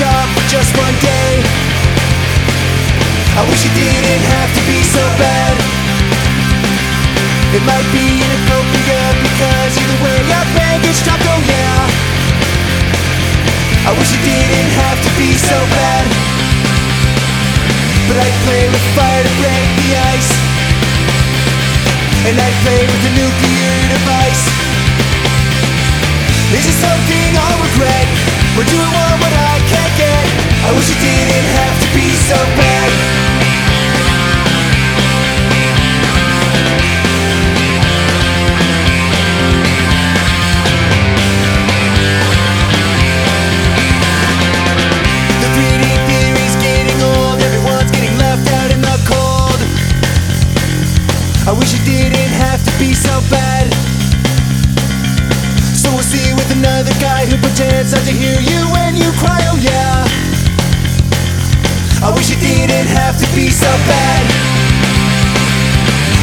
job for just one day. I wish it didn't have to be so bad. It might be inappropriate because either way your bank gets dropped, oh yeah. I wish it didn't have to be so bad. But I'd play with fire to break the ice. And I'd play with a nuclear device. Is it something I'll regret? Or do I wish it didn't have to be so bad. So we'll see you with another guy who pretends not to hear you when you cry, oh yeah. I wish it didn't have to be so bad.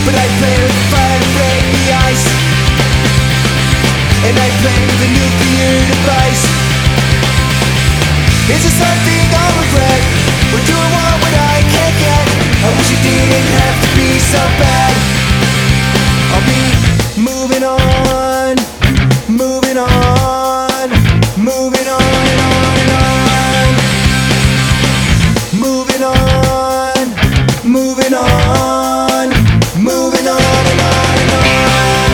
But I play with fire to break the ice. And I play with a nuclear device. Is it something I'll regret? Moving on and on and on. Moving on, moving on, moving on and on and on.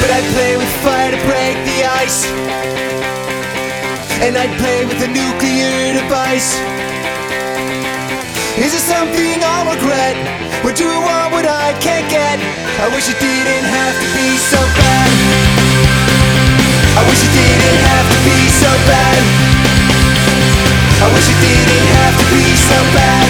But I'd play with fire to break the ice. And I'd play with a nuclear device. Is it something I'll regret? Do I want what I can't get? I wish it didn't have to be so bad. I wish it didn't have to be so bad. I wish it didn't have to be so bad.